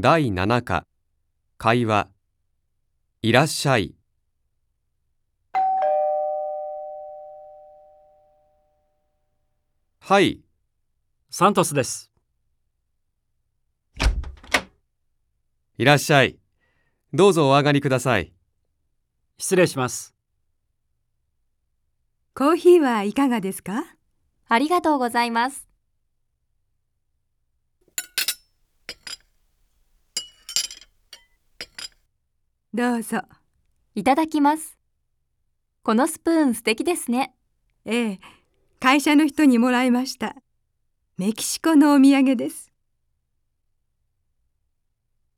第7課。会話。いらっしゃい。はい。サントスです。いらっしゃい。どうぞお上がりください。失礼します。コーヒーはいかがですか？ありがとうございます。どうぞ。いただきます。このスプーン素敵ですね。ええ、会社の人にもらいました。メキシコのお土産です。